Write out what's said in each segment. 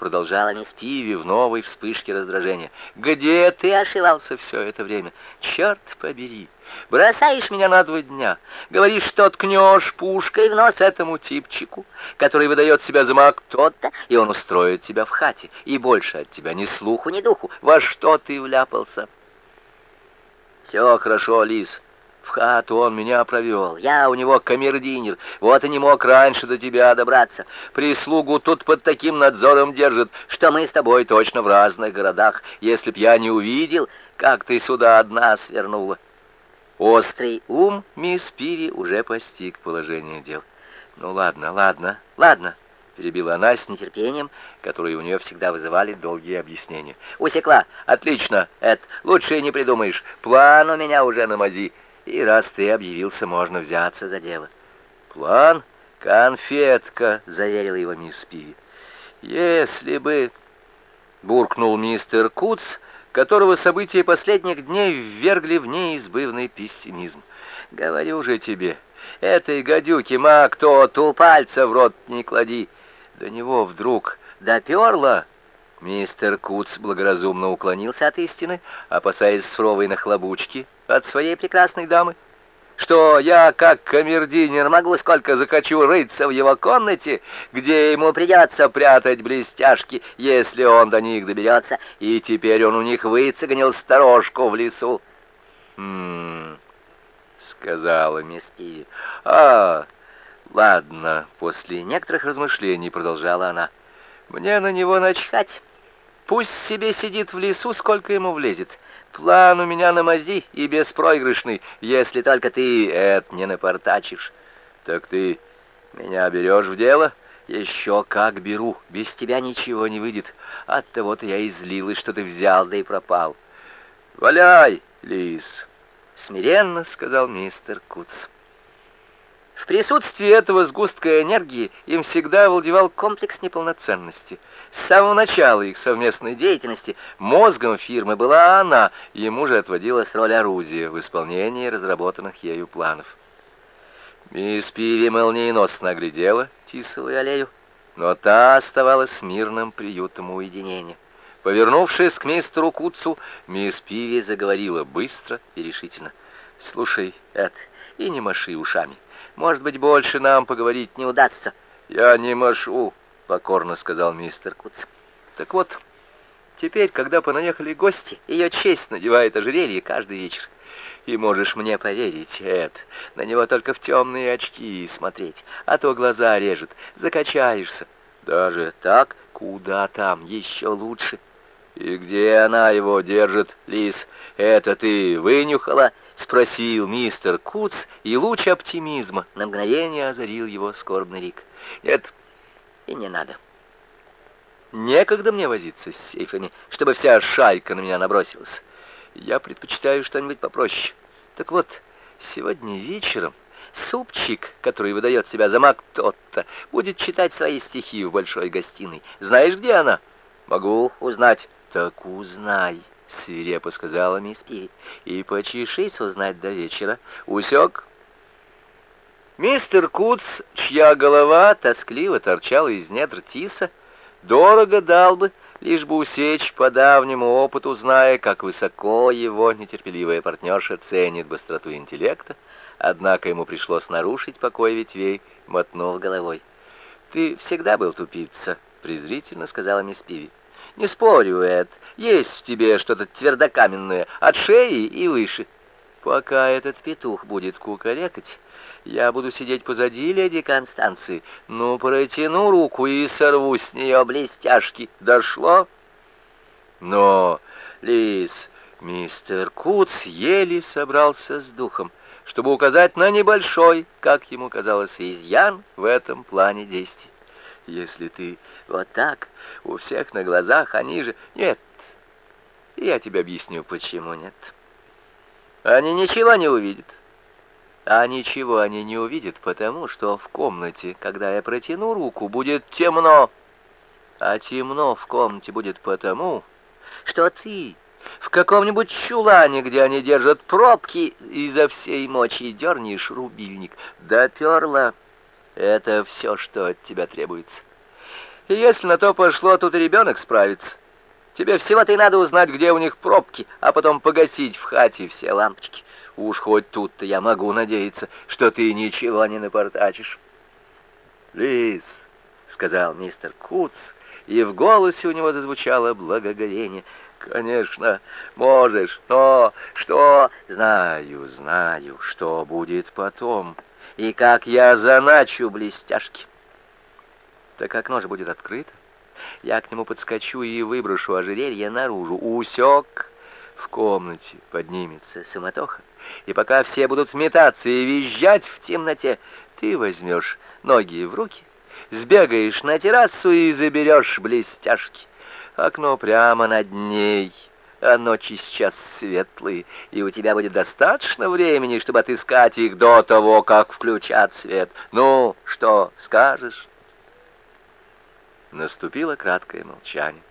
продолжала мисс Пиви в новой вспышке раздражения. «Где ты ошивался все это время? Черт побери! Бросаешь меня на два дня, говоришь, что ткнешь пушкой в нос этому типчику, который выдает себя за маг тот-то, и он устроит тебя в хате, и больше от тебя ни слуху, ни духу. Во что ты вляпался?» «Все хорошо, Лис». В хату он меня провел. Я у него камердинер. Вот и не мог раньше до тебя добраться. Прислугу тут под таким надзором держит, что мы с тобой точно в разных городах. Если б я не увидел, как ты сюда одна свернула. Острый ум мисс Пири уже постиг положение дел. Ну ладно, ладно, ладно, перебила она с нетерпением, которое у нее всегда вызывали долгие объяснения. Усекла. Отлично, Эд, лучше и не придумаешь. План у меня уже на мази. И раз ты объявился, можно взяться за дело. План? Конфетка, заверил его мисс Пиви. Если бы... Буркнул мистер Куц, которого события последних дней ввергли в неизбывный пессимизм. Говорю же тебе, этой гадюке маг тот у пальца в рот не клади. До него вдруг доперло. Мистер Куц благоразумно уклонился от истины, опасаясь суровой нахлобучки от своей прекрасной дамы. Что я, как камердинер могу сколько захочу рыться в его комнате, где ему придется прятать блестяшки, если он до них доберется, и теперь он у них выцегнил сторожку в лесу. «Хм...» — сказала мисс И. «А, ладно», — после некоторых размышлений продолжала она. «Мне на него начхать». Пусть себе сидит в лесу, сколько ему влезет. План у меня на мази и беспроигрышный, если только ты это не напортачишь. Так ты меня берешь в дело? Еще как беру, без тебя ничего не выйдет. Оттого-то я и злилась, что ты взял, да и пропал. Валяй, лис, смиренно сказал мистер Куц. В присутствии этого сгустка энергии им всегда овладевал комплекс неполноценности — с самого начала их совместной деятельности мозгом фирмы была она, ему же отводилась роль орудия в исполнении разработанных ею планов. Мисс Пиви молниеносно оглядела Тисовую аллею, но та оставалась мирным приютом уединения. Повернувшись к мистеру Куцу, мисс Пиви заговорила быстро и решительно. «Слушай, Эд, и не маши ушами. Может быть, больше нам поговорить не удастся». «Я не машу», покорно сказал мистер Куц. Так вот, теперь, когда понаехали гости, ее честь надевает ожерелье каждый вечер. И можешь мне поверить, Эд, на него только в темные очки смотреть, а то глаза режет, закачаешься. Даже так? Куда там? Еще лучше. И где она его держит, Лис? Это ты вынюхала? Спросил мистер Куц, и луч оптимизма на мгновение озарил его скорбный лик. Нет, и не надо. Некогда мне возиться с сейфами, чтобы вся шайка на меня набросилась. Я предпочитаю что-нибудь попроще. Так вот, сегодня вечером супчик, который выдает себя за маг тот-то, будет читать свои стихи в большой гостиной. Знаешь, где она? Могу узнать. Так узнай, свирепо сказала мисс Пи, и почешись узнать до вечера. Усек? Мистер Куц, чья голова тоскливо торчала из недр тиса, дорого дал бы, лишь бы усечь по давнему опыту, зная, как высоко его нетерпеливая партнерша ценит быстроту интеллекта, однако ему пришлось нарушить покой ветвей, мотнув головой. «Ты всегда был тупица», — презрительно сказала мисс Пиви. «Не спорю, Эд, есть в тебе что-то твердокаменное, от шеи и выше. Пока этот петух будет кукарекать, я буду сидеть позади леди Констанции. Ну, протяну руку и сорву с нее блестяшки. Дошло? Но, Лис, мистер Куц еле собрался с духом, чтобы указать на небольшой, как ему казалось, изъян в этом плане действий. Если ты вот так, у всех на глазах, они же... Нет, я тебе объясню, почему нет. Они ничего не увидят. А ничего они не увидят, потому что в комнате, когда я протяну руку, будет темно. А темно в комнате будет потому, что ты в каком-нибудь чулане, где они держат пробки, изо всей мочи дернешь рубильник. Доперла. Это все, что от тебя требуется. И если на то пошло, тут и ребенок справится. Тебе всего-то и надо узнать, где у них пробки, а потом погасить в хате все лампочки. Уж хоть тут-то я могу надеяться, что ты ничего не напортачишь. «Лис», — сказал мистер Куц, и в голосе у него зазвучало благоговение. «Конечно, можешь, но что...» «Знаю, знаю, что будет потом, и как я заначу блестяшки». «Так окно же будет открыто. Я к нему подскочу и выброшу ожерелье наружу. Усек!» В комнате поднимется суматоха, и пока все будут метаться и визжать в темноте, ты возьмешь ноги в руки, сбегаешь на террасу и заберешь блестяшки. Окно прямо над ней, а ночи сейчас светлые, и у тебя будет достаточно времени, чтобы отыскать их до того, как включат свет. Ну, что скажешь?» Наступило краткое молчание.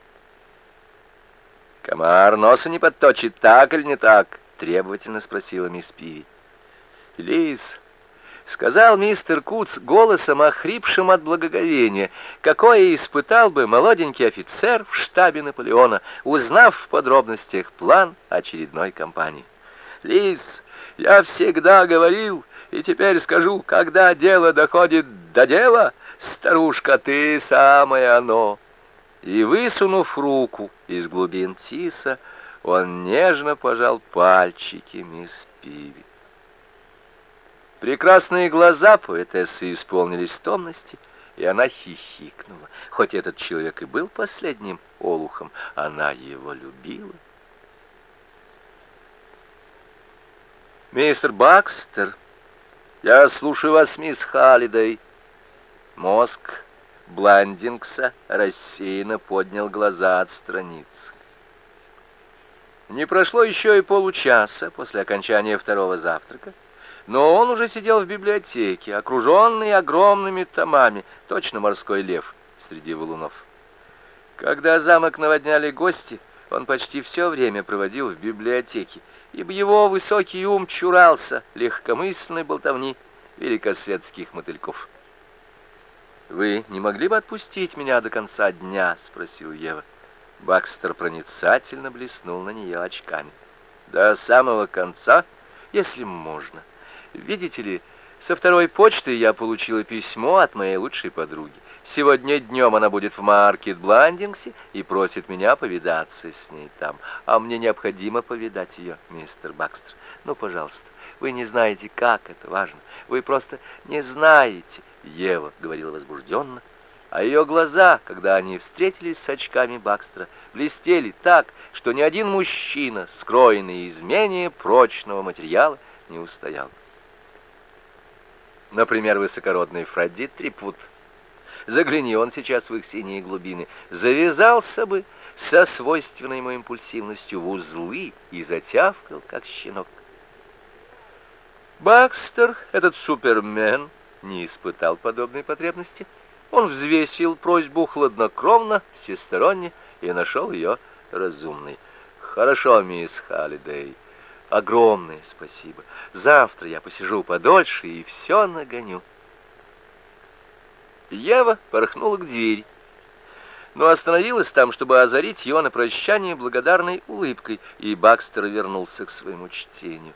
«Комар носа не подточит, так или не так?» — требовательно спросила мисс Пиви. «Лис, сказал мистер Куц голосом, охрипшим от благоговения, какое испытал бы молоденький офицер в штабе Наполеона, узнав в подробностях план очередной кампании. «Лис, я всегда говорил, и теперь скажу, когда дело доходит до дела, старушка, ты самое оно!» И, высунув руку из глубин тиса, он нежно пожал пальчики мисс Пиви. Прекрасные глаза поэтессы исполнились томности, и она хихикнула. Хоть этот человек и был последним олухом, она его любила. «Мистер Бакстер, я слушаю вас, мисс Халлидей». Мозг Бландингса рассеянно поднял глаза от страниц. Не прошло еще и получаса после окончания второго завтрака, но он уже сидел в библиотеке, окруженный огромными томами, точно морской лев среди валунов. Когда замок наводняли гости, он почти все время проводил в библиотеке, ибо его высокий ум чурался легкомысленной болтовни великосветских мотыльков. «Вы не могли бы отпустить меня до конца дня?» — спросил Ева. Бакстер проницательно блеснул на нее очками. «До самого конца, если можно. Видите ли, со второй почты я получила письмо от моей лучшей подруги. Сегодня днем она будет в Маркет Бландингсе и просит меня повидаться с ней там. А мне необходимо повидать ее, мистер Бакстер. Ну, пожалуйста, вы не знаете, как это важно. Вы просто не знаете, Ева говорила возбужденно, а ее глаза, когда они встретились с очками Бакстера, блестели так, что ни один мужчина, скроенный из менее прочного материала, не устоял например, высокородный Фредди Трипвуд. Загляни он сейчас в их синие глубины, завязался бы со свойственной ему импульсивностью в узлы и затявкал, как щенок. Бакстер, этот супермен, не испытал подобной потребности. Он взвесил просьбу хладнокровно, всесторонне и нашел ее разумной. «Хорошо, мисс Халлидей, огромное спасибо. Завтра я посижу подольше и все нагоню. Ева порхнула к двери, но остановилась там, чтобы озарить ее на прощание благодарной улыбкой, и Бакстер вернулся к своему чтению.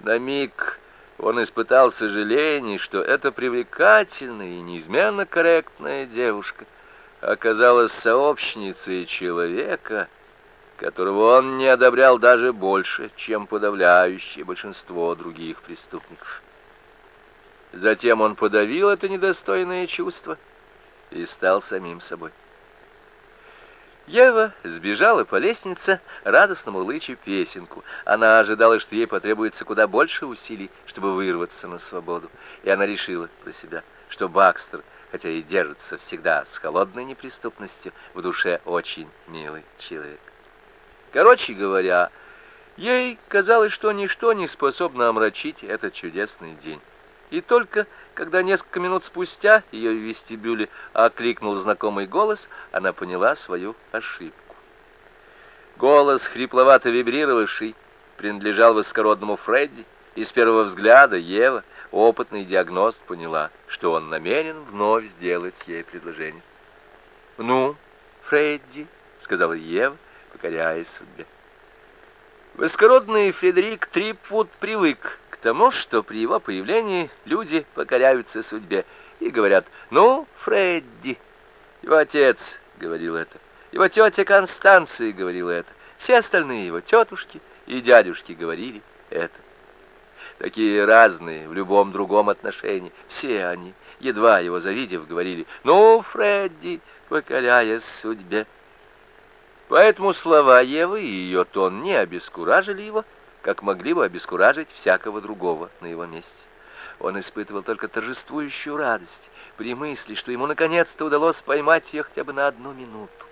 На миг он испытал сожаление, что эта привлекательная и неизменно корректная девушка оказалась сообщницей человека, которого он не одобрял даже больше, чем подавляющее большинство других преступников. Затем он подавил это недостойное чувство и стал самим собой. Ева сбежала по лестнице, радостно мурлыча песенку. Она ожидала, что ей потребуется куда больше усилий, чтобы вырваться на свободу. И она решила про себя, что Бакстер, хотя и держится всегда с холодной неприступностью, в душе очень милый человек. Короче говоря, ей казалось, что ничто не способно омрачить этот чудесный день. И только когда несколько минут спустя ее в вестибюле окликнул знакомый голос, она поняла свою ошибку. Голос, хрипловато вибрировавший, принадлежал высокородному Фредди, и с первого взгляда Ева, опытный диагност, поняла, что он намерен вновь сделать ей предложение. «Ну, Фредди», — сказала Ева, покоряясь судьбе. Высокородный Фредерик Трипвуд привык тому, что при его появлении люди покоряются судьбе и говорят «Ну, Фредди». Его отец говорил это, его тетя Констанция говорила это, все остальные его тетушки и дядюшки говорили это. Такие разные в любом другом отношении, все они, едва его завидев, говорили «Ну, Фредди», покоряясь судьбе. Поэтому слова Евы и ее тон не обескуражили его, как могли бы обескуражить всякого другого на его месте. Он испытывал только торжествующую радость при мысли, что ему наконец-то удалось поймать ее хотя бы на одну минуту.